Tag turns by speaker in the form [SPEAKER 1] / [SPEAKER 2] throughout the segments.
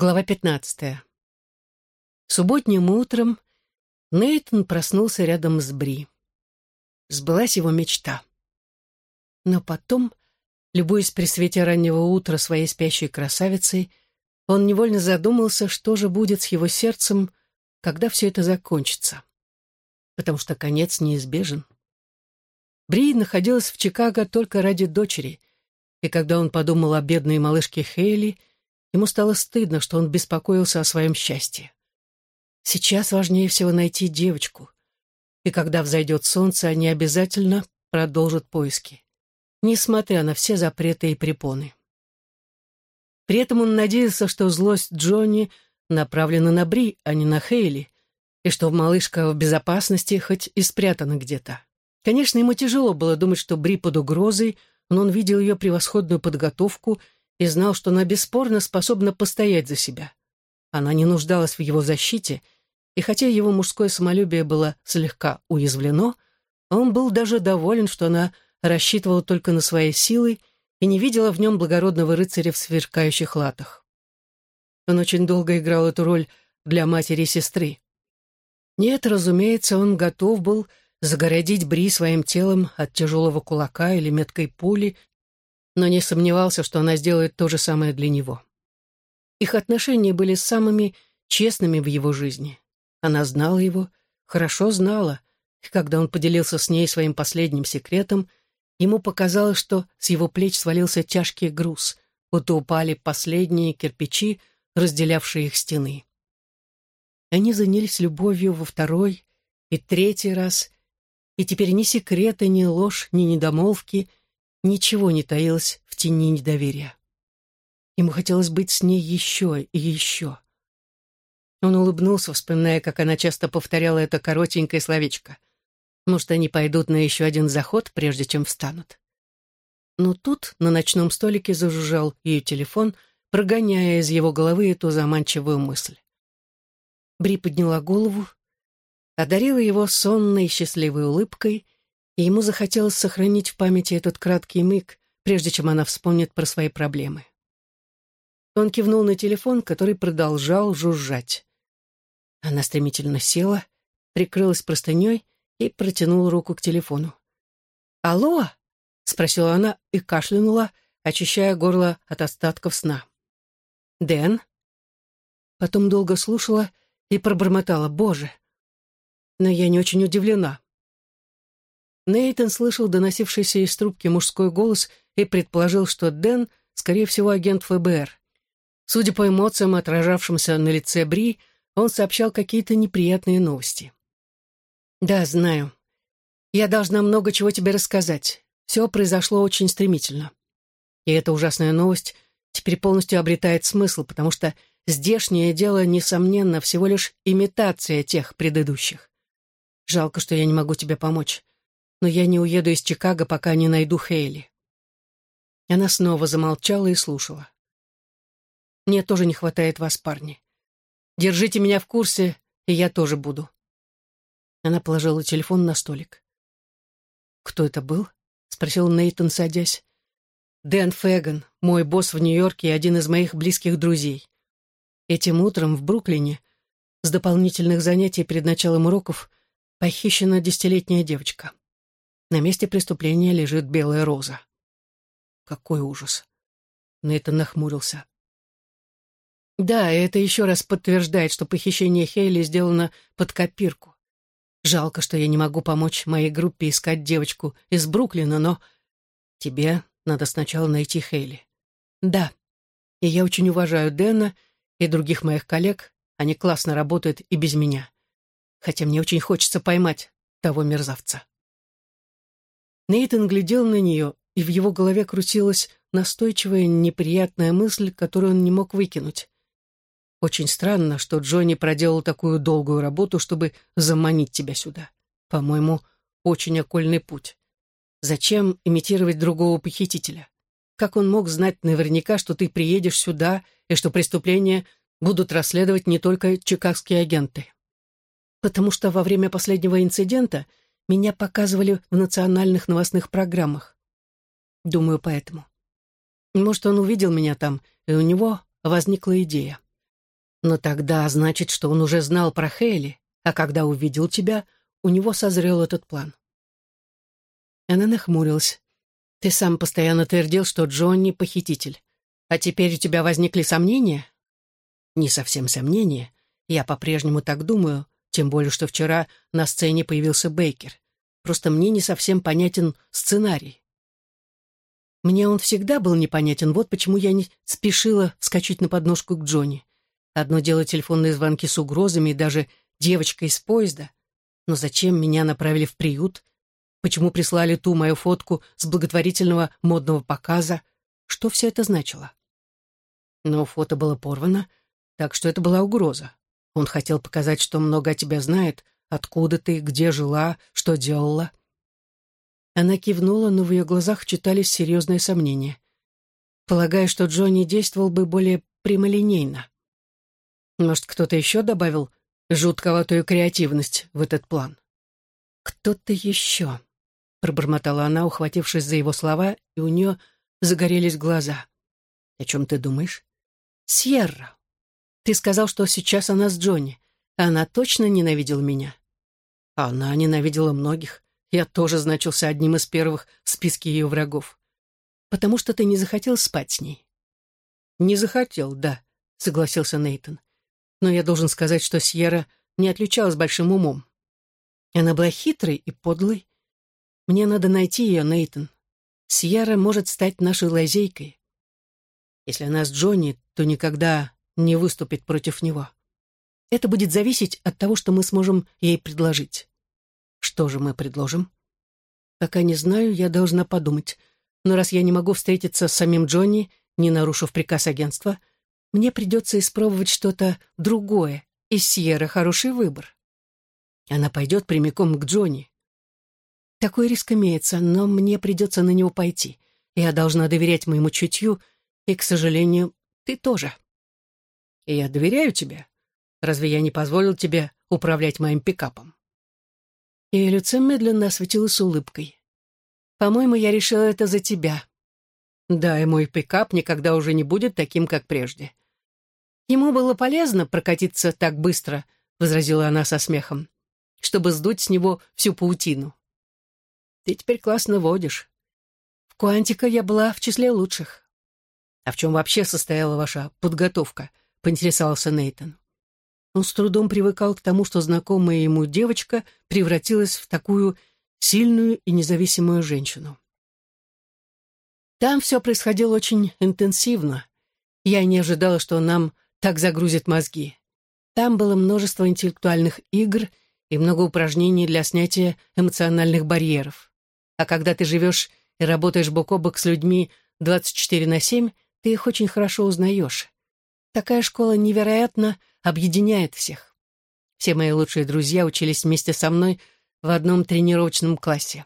[SPEAKER 1] Глава 15. Субботним утром Нейтон проснулся рядом с Бри. Сбылась его мечта. Но потом, любуясь при свете раннего утра своей спящей красавицей, он невольно задумался, что же будет с его сердцем, когда все это закончится. Потому что конец неизбежен. Бри находилась в Чикаго только ради дочери, и когда он подумал о бедной малышке Хейли, Ему стало стыдно, что он беспокоился о своем счастье. Сейчас важнее всего найти девочку. И когда взойдет солнце, они обязательно продолжат поиски, несмотря на все запреты и препоны. При этом он надеялся, что злость Джонни направлена на Бри, а не на Хейли, и что малышка в безопасности, хоть и спрятана где-то. Конечно, ему тяжело было думать, что Бри под угрозой, но он видел ее превосходную подготовку и знал, что она бесспорно способна постоять за себя. Она не нуждалась в его защите, и хотя его мужское самолюбие было слегка уязвлено, он был даже доволен, что она рассчитывала только на свои силы и не видела в нем благородного рыцаря в сверкающих латах. Он очень долго играл эту роль для матери и сестры. Нет, разумеется, он готов был загородить Бри своим телом от тяжелого кулака или меткой пули, но не сомневался, что она сделает то же самое для него. Их отношения были самыми честными в его жизни. Она знала его, хорошо знала, и когда он поделился с ней своим последним секретом, ему показалось, что с его плеч свалился тяжкий груз, будто упали последние кирпичи, разделявшие их стены. Они занялись любовью во второй и третий раз, и теперь ни секреты, ни ложь, ни недомолвки ничего не таилось в тени недоверия. Ему хотелось быть с ней еще и еще. Он улыбнулся, вспоминая, как она часто повторяла это коротенькое словечко. Может, они пойдут на еще один заход, прежде чем встанут. Но тут на ночном столике зажужжал ее телефон, прогоняя из его головы эту заманчивую мысль. Бри подняла голову, одарила его сонной счастливой улыбкой — и ему захотелось сохранить в памяти этот краткий миг, прежде чем она вспомнит про свои проблемы. Он кивнул на телефон, который продолжал жужжать. Она стремительно села, прикрылась простыней и протянула руку к телефону. «Алло?» — спросила она и кашлянула, очищая горло от остатков сна. «Дэн?» Потом долго слушала и пробормотала «Боже!» Но я не очень удивлена. Нейтан слышал доносившийся из трубки мужской голос и предположил, что Дэн, скорее всего, агент ФБР. Судя по эмоциям, отражавшимся на лице Бри, он сообщал какие-то неприятные новости. «Да, знаю. Я должна много чего тебе рассказать. Все произошло очень стремительно. И эта ужасная новость теперь полностью обретает смысл, потому что здешнее дело, несомненно, всего лишь имитация тех предыдущих. Жалко, что я не могу тебе помочь но я не уеду из Чикаго, пока не найду Хейли». Она снова замолчала и слушала. «Мне тоже не хватает вас, парни. Держите меня в курсе, и я тоже буду». Она положила телефон на столик. «Кто это был?» — спросил Нейтон, садясь. «Дэн Фэган, мой босс в Нью-Йорке и один из моих близких друзей. Этим утром в Бруклине с дополнительных занятий перед началом уроков похищена десятилетняя девочка. На месте преступления лежит белая роза. Какой ужас. Нейтан нахмурился. Да, это еще раз подтверждает, что похищение Хейли сделано под копирку. Жалко, что я не могу помочь моей группе искать девочку из Бруклина, но тебе надо сначала найти Хейли. Да, и я очень уважаю Дэна и других моих коллег, они классно работают и без меня. Хотя мне очень хочется поймать того мерзавца. Нейтан глядел на нее, и в его голове крутилась настойчивая неприятная мысль, которую он не мог выкинуть. Очень странно, что Джонни проделал такую долгую работу, чтобы заманить тебя сюда. По-моему, очень окольный путь. Зачем имитировать другого похитителя? Как он мог знать наверняка, что ты приедешь сюда и что преступления будут расследовать не только чикагские агенты? Потому что во время последнего инцидента меня показывали в национальных новостных программах. Думаю, поэтому. Может, он увидел меня там, и у него возникла идея. Но тогда значит, что он уже знал про Хейли, а когда увидел тебя, у него созрел этот план. Она нахмурилась. «Ты сам постоянно твердил, что Джонни — похититель. А теперь у тебя возникли сомнения?» «Не совсем сомнения. Я по-прежнему так думаю, тем более, что вчера на сцене появился Бейкер. Просто мне не совсем понятен сценарий. Мне он всегда был непонятен, вот почему я не спешила вскочить на подножку к Джонни. Одно дело телефонные звонки с угрозами и даже девочка из поезда. Но зачем меня направили в приют? Почему прислали ту мою фотку с благотворительного модного показа? Что все это значило? Но фото было порвано, так что это была угроза. Он хотел показать, что много о тебе знает, откуда ты, где жила, что делала. Она кивнула, но в ее глазах читались серьезные сомнения. Полагаю, что Джонни действовал бы более прямолинейно. Может, кто-то еще добавил жутковатую креативность в этот план? «Кто-то еще», — пробормотала она, ухватившись за его слова, и у нее загорелись глаза. «О чем ты думаешь?» «Сьерра. Ты сказал, что сейчас она с Джонни. Она точно ненавидела меня?» «Она ненавидела многих. Я тоже значился одним из первых в списке ее врагов. Потому что ты не захотел спать с ней. Не захотел, да, согласился Нейтон. Но я должен сказать, что Сьерра не отличалась большим умом. Она была хитрой и подлой. Мне надо найти ее, Нейтон. Сьерра может стать нашей лазейкой. Если она с Джонни, то никогда не выступит против него. Это будет зависеть от того, что мы сможем ей предложить. Что же мы предложим? Пока не знаю, я должна подумать. Но раз я не могу встретиться с самим Джонни, не нарушив приказ агентства, мне придется испробовать что-то другое, и Сьерра хороший выбор. Она пойдет прямиком к Джонни. Такой риск имеется, но мне придется на него пойти. Я должна доверять моему чутью, и, к сожалению, ты тоже. И я доверяю тебе. Разве я не позволил тебе управлять моим пикапом? Ее лицо медленно осветилось улыбкой. «По-моему, я решила это за тебя». «Да, и мой пикап никогда уже не будет таким, как прежде». «Ему было полезно прокатиться так быстро», — возразила она со смехом, «чтобы сдуть с него всю паутину». «Ты теперь классно водишь. В Куантика я была в числе лучших». «А в чем вообще состояла ваша подготовка?» — поинтересовался Нейтон. Он с трудом привыкал к тому, что знакомая ему девочка превратилась в такую сильную и независимую женщину. Там все происходило очень интенсивно. Я не ожидала, что нам так загрузит мозги. Там было множество интеллектуальных игр и много упражнений для снятия эмоциональных барьеров. А когда ты живешь и работаешь бок о бок с людьми 24 на 7, ты их очень хорошо узнаешь. Такая школа невероятно объединяет всех. Все мои лучшие друзья учились вместе со мной в одном тренировочном классе.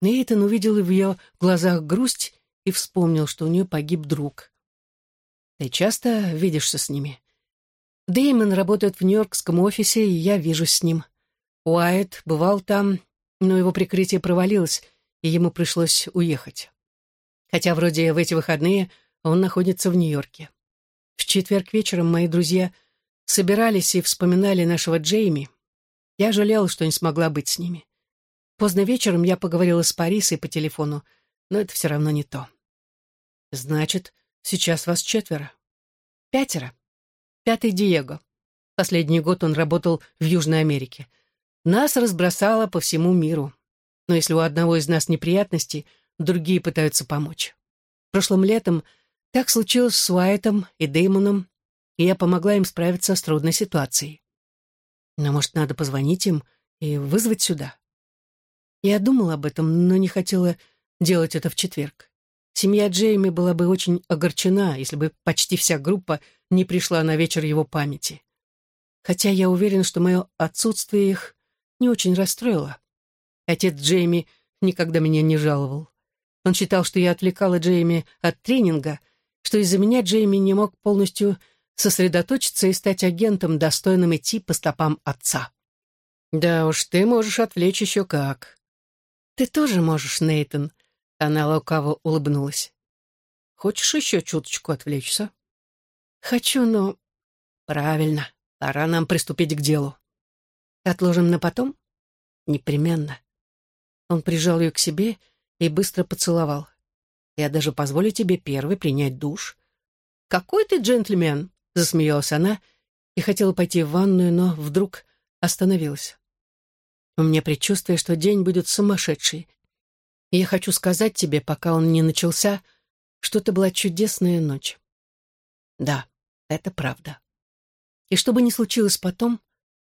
[SPEAKER 1] Нейтан увидел в ее глазах грусть и вспомнил, что у нее погиб друг. «Ты часто видишься с ними?» Дэймон работает в нью-йоркском офисе, и я вижусь с ним. Уайт бывал там, но его прикрытие провалилось, и ему пришлось уехать. Хотя вроде в эти выходные он находится в Нью-Йорке. В четверг вечером мои друзья собирались и вспоминали нашего Джейми. Я жалела, что не смогла быть с ними. Поздно вечером я поговорила с Парисой по телефону, но это все равно не то. Значит, сейчас вас четверо. Пятеро. Пятый Диего. Последний год он работал в Южной Америке. Нас разбросало по всему миру. Но если у одного из нас неприятности, другие пытаются помочь. Прошлым летом так случилось с Уайтом и Дэймоном, и я помогла им справиться с трудной ситуацией. Но, может, надо позвонить им и вызвать сюда? Я думала об этом, но не хотела делать это в четверг. Семья Джейми была бы очень огорчена, если бы почти вся группа не пришла на вечер его памяти. Хотя я уверен, что мое отсутствие их не очень расстроило. Отец Джейми никогда меня не жаловал. Он считал, что я отвлекала Джейми от тренинга, что из-за меня Джейми не мог полностью сосредоточиться и стать агентом, достойным идти по стопам отца. «Да уж, ты можешь отвлечь еще как». «Ты тоже можешь, Нейтон», — она лукаво улыбнулась. «Хочешь еще чуточку отвлечься?» «Хочу, но Правильно, пора нам приступить к делу. Отложим на потом? Непременно. Он прижал ее к себе и быстро поцеловал. Я даже позволю тебе первый принять душ. Какой ты джентльмен! Засмеялась она и хотела пойти в ванную, но вдруг остановилась. У меня предчувствие, что день будет сумасшедший. И я хочу сказать тебе, пока он не начался, что это была чудесная ночь. Да, это правда. И что бы ни случилось потом,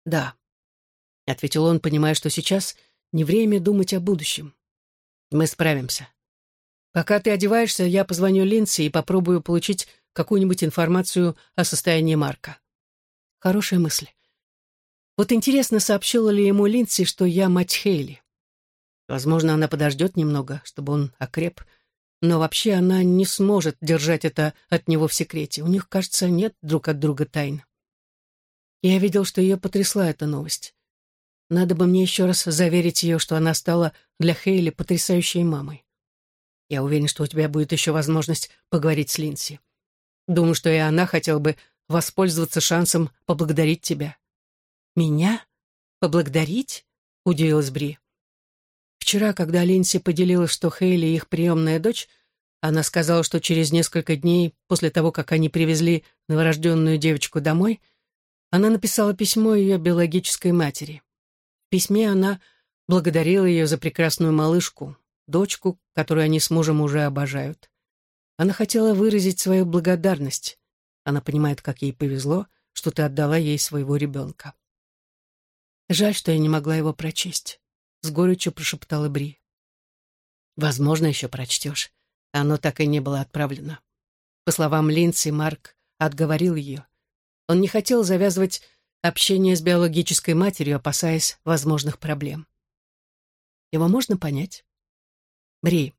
[SPEAKER 1] да, — ответил он, понимая, что сейчас не время думать о будущем. Мы справимся. Пока ты одеваешься, я позвоню Линдси и попробую получить какую-нибудь информацию о состоянии Марка. Хорошая мысль. Вот интересно, сообщила ли ему Линдси, что я мать Хейли. Возможно, она подождет немного, чтобы он окреп, но вообще она не сможет держать это от него в секрете. У них, кажется, нет друг от друга тайн. Я видел, что ее потрясла эта новость. Надо бы мне еще раз заверить ее, что она стала для Хейли потрясающей мамой. Я уверен, что у тебя будет еще возможность поговорить с Линси. Думаю, что и она хотела бы воспользоваться шансом поблагодарить тебя. Меня? Поблагодарить? Удивилась Бри. Вчера, когда Линси поделилась, что Хейли их приемная дочь, она сказала, что через несколько дней после того, как они привезли новорожденную девочку домой, она написала письмо ее биологической матери. В письме она благодарила ее за прекрасную малышку, дочку, которую они с мужем уже обожают. Она хотела выразить свою благодарность. Она понимает, как ей повезло, что ты отдала ей своего ребенка. Жаль, что я не могла его прочесть. С горечью прошептала Бри. Возможно, еще прочтешь. Оно так и не было отправлено. По словам Линдси, Марк отговорил ее. Он не хотел завязывать общение с биологической матерью, опасаясь возможных проблем. Его можно понять. Бри,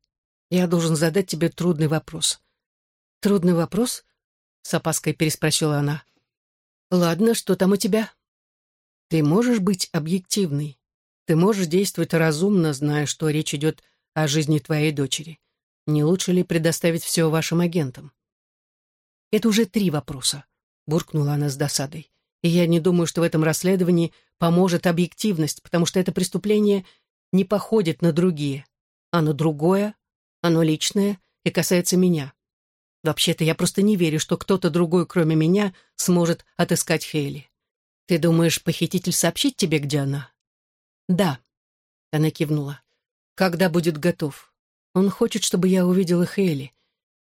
[SPEAKER 1] я должен задать тебе трудный вопрос. Трудный вопрос? С опаской переспросила она. Ладно, что там у тебя? Ты можешь быть объективной. Ты можешь действовать разумно, зная, что речь идет о жизни твоей дочери. Не лучше ли предоставить все вашим агентам? Это уже три вопроса, буркнула она с досадой. И я не думаю, что в этом расследовании поможет объективность, потому что это преступление не походит на другие. Оно другое, оно личное и касается меня. Вообще-то я просто не верю, что кто-то другой, кроме меня, сможет отыскать Хейли. Ты думаешь, похититель сообщит тебе, где она? Да. Она кивнула. Когда будет готов? Он хочет, чтобы я увидела Хейли.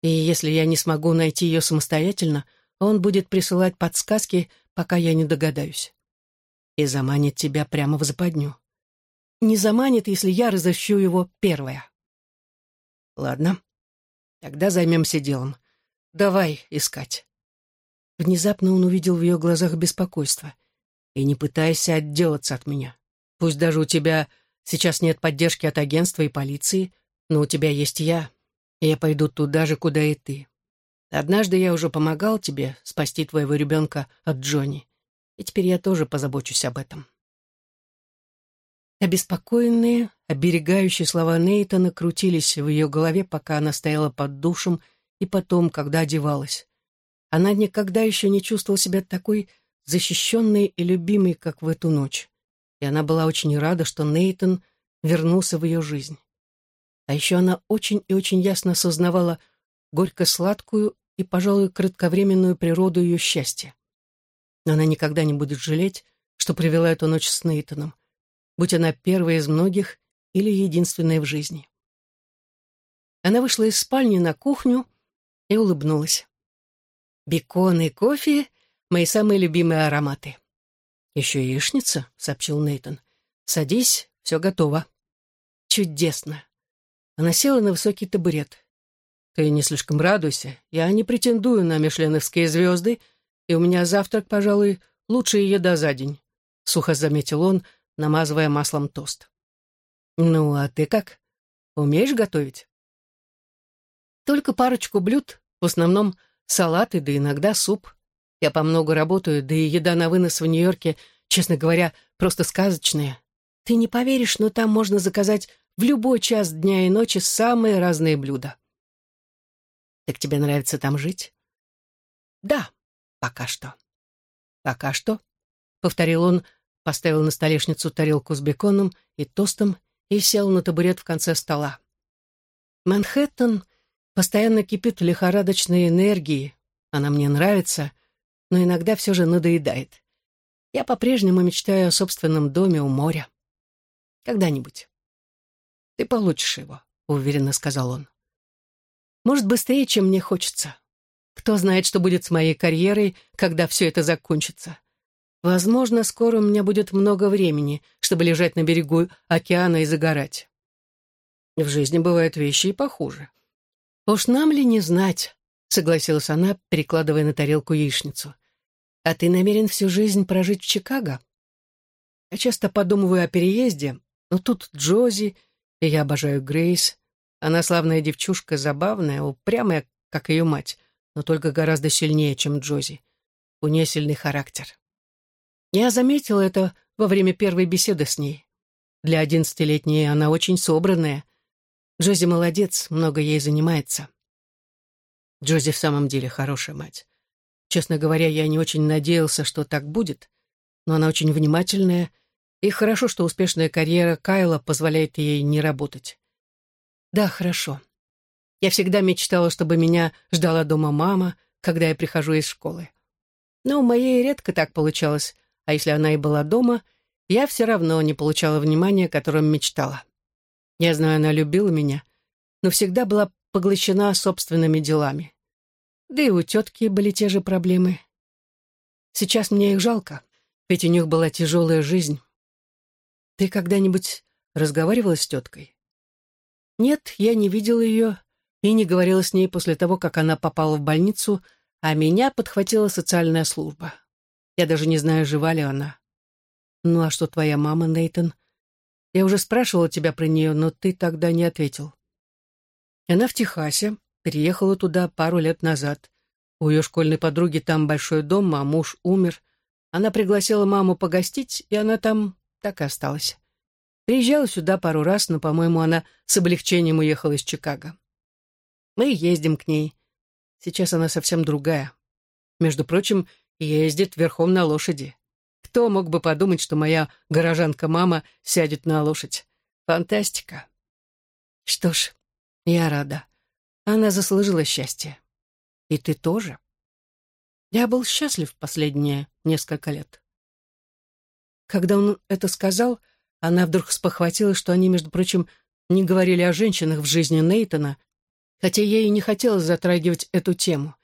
[SPEAKER 1] И если я не смогу найти ее самостоятельно, он будет присылать подсказки, пока я не догадаюсь. И заманит тебя прямо в западню не заманит, если я разыщу его первая. Ладно, тогда займемся делом. Давай искать. Внезапно он увидел в ее глазах беспокойство. И не пытайся отделаться от меня. Пусть даже у тебя сейчас нет поддержки от агентства и полиции, но у тебя есть я, и я пойду туда же, куда и ты. Однажды я уже помогал тебе спасти твоего ребенка от Джонни, и теперь я тоже позабочусь об этом. Обеспокоенные, оберегающие слова Нейтана крутились в ее голове, пока она стояла под душем, и потом, когда одевалась. Она никогда еще не чувствовала себя такой защищенной и любимой, как в эту ночь. И она была очень рада, что Нейтан вернулся в ее жизнь. А еще она очень и очень ясно осознавала горько-сладкую и, пожалуй, кратковременную природу ее счастья. Но она никогда не будет жалеть, что провела эту ночь с Нейтаном будь она первая из многих или единственная в жизни. Она вышла из спальни на кухню и улыбнулась. «Бекон и кофе — мои самые любимые ароматы». «Еще яичница», — сообщил Нейтон. «Садись, все готово». «Чудесно». Она села на высокий табурет. «Ты не слишком радуйся. Я не претендую на мишленовские звезды, и у меня завтрак, пожалуй, лучшая еда за день», — сухо заметил он, намазывая маслом тост. «Ну, а ты как? Умеешь готовить?» «Только парочку блюд, в основном салаты, да иногда суп. Я по много работаю, да и еда на вынос в Нью-Йорке, честно говоря, просто сказочная. Ты не поверишь, но там можно заказать в любой час дня и ночи самые разные блюда». «Так тебе нравится там жить?» «Да, пока что». «Пока что», — повторил он, поставил на столешницу тарелку с беконом и тостом и сел на табурет в конце стола. Манхэттен постоянно кипит лихорадочной энергии. Она мне нравится, но иногда все же надоедает. Я по-прежнему мечтаю о собственном доме у моря. Когда-нибудь. Ты получишь его, уверенно сказал он. Может, быстрее, чем мне хочется. Кто знает, что будет с моей карьерой, когда все это закончится. Возможно, скоро у меня будет много времени, чтобы лежать на берегу океана и загорать. В жизни бывают вещи и похуже. Уж нам ли не знать, согласилась она, перекладывая на тарелку яичницу. А ты намерен всю жизнь прожить в Чикаго? Я часто подумываю о переезде, но тут Джози, и я обожаю Грейс. Она славная девчушка, забавная, упрямая, как ее мать, но только гораздо сильнее, чем Джози. У нее сильный характер. Я заметила это во время первой беседы с ней. Для одиннадцатилетней она очень собранная. Джози молодец, много ей занимается. Джози в самом деле хорошая мать. Честно говоря, я не очень надеялся, что так будет, но она очень внимательная, и хорошо, что успешная карьера Кайла позволяет ей не работать. Да, хорошо. Я всегда мечтала, чтобы меня ждала дома мама, когда я прихожу из школы. Но у моей редко так получалось, а если она и была дома, я все равно не получала внимания, которым мечтала. Я знаю, она любила меня, но всегда была поглощена собственными делами. Да и у тетки были те же проблемы. Сейчас мне их жалко, ведь у них была тяжелая жизнь. Ты когда-нибудь разговаривала с теткой? Нет, я не видела ее и не говорила с ней после того, как она попала в больницу, а меня подхватила социальная служба. Я даже не знаю, жива ли она. Ну а что твоя мама, Нейтон? Я уже спрашивала тебя про нее, но ты тогда не ответил. Она в Техасе, переехала туда пару лет назад. У ее школьной подруги там большой дом, а муж умер. Она пригласила маму погостить, и она там так и осталась. Приезжала сюда пару раз, но, по-моему, она с облегчением уехала из Чикаго. Мы ездим к ней. Сейчас она совсем другая. Между прочим, ездит верхом на лошади. Кто мог бы подумать, что моя горожанка-мама сядет на лошадь? Фантастика. Что ж, я рада. Она заслужила счастье. И ты тоже. Я был счастлив последние несколько лет. Когда он это сказал, она вдруг спохватилась, что они, между прочим, не говорили о женщинах в жизни Нейтона, хотя ей и не хотелось затрагивать эту тему.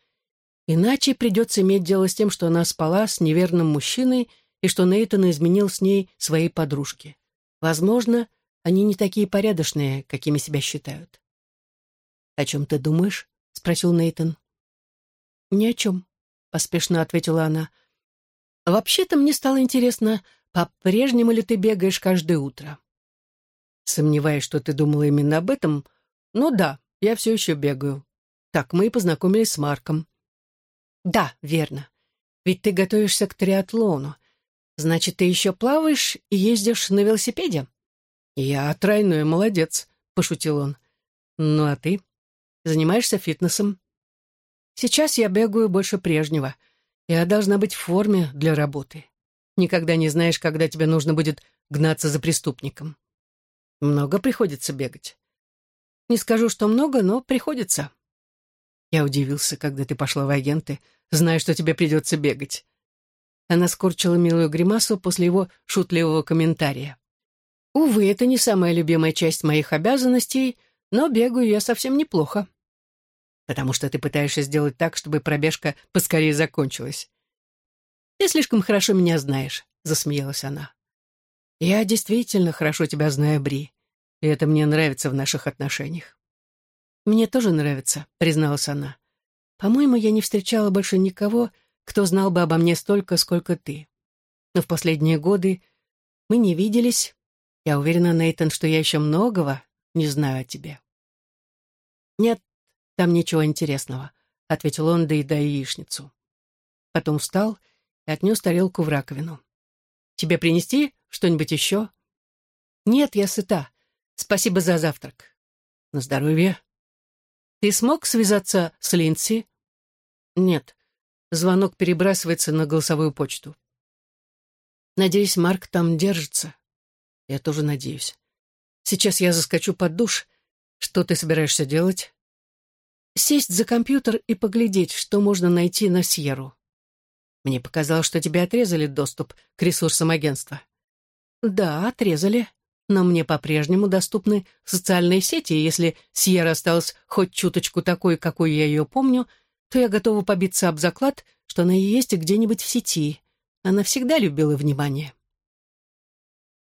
[SPEAKER 1] Иначе придется иметь дело с тем, что она спала с неверным мужчиной и что Нейтан изменил с ней своей подружке. Возможно, они не такие порядочные, какими себя считают. «О чем ты думаешь?» — спросил Нейтан. «Ни о чем», — поспешно ответила она. «Вообще-то мне стало интересно, по-прежнему ли ты бегаешь каждое утро?» Сомневаюсь, что ты думала именно об этом, но да, я все еще бегаю. Так мы и познакомились с Марком. Да, верно. Ведь ты готовишься к триатлону. Значит, ты еще плаваешь и ездишь на велосипеде? Я тройной молодец, пошутил он. Ну а ты? Занимаешься фитнесом? Сейчас я бегаю больше прежнего. Я должна быть в форме для работы. Никогда не знаешь, когда тебе нужно будет гнаться за преступником. Много приходится бегать. Не скажу, что много, но приходится. Я удивился, когда ты пошла в агенты, зная, что тебе придется бегать. Она скорчила милую гримасу после его шутливого комментария. Увы, это не самая любимая часть моих обязанностей, но бегаю я совсем неплохо. Потому что ты пытаешься сделать так, чтобы пробежка поскорее закончилась. Ты слишком хорошо меня знаешь, засмеялась она. Я действительно хорошо тебя знаю, Бри, и это мне нравится в наших отношениях. «Мне тоже нравится», — призналась она. «По-моему, я не встречала больше никого, кто знал бы обо мне столько, сколько ты. Но в последние годы мы не виделись. Я уверена, Нейтан, что я еще многого не знаю о тебе». «Нет, там ничего интересного», — ответил он, доедая яичницу. Потом встал и отнес тарелку в раковину. «Тебе принести что-нибудь еще?» «Нет, я сыта. Спасибо за завтрак». «На здоровье», ты смог связаться с Линдси? Нет. Звонок перебрасывается на голосовую почту. Надеюсь, Марк там держится. Я тоже надеюсь. Сейчас я заскочу под душ. Что ты собираешься делать? Сесть за компьютер и поглядеть, что можно найти на Сьеру. Мне показалось, что тебе отрезали доступ к ресурсам агентства. Да, отрезали, но мне по-прежнему доступны социальные сети, и если Сьерра осталась хоть чуточку такой, какой я ее помню, то я готова побиться об заклад, что она и есть где-нибудь в сети. Она всегда любила внимание.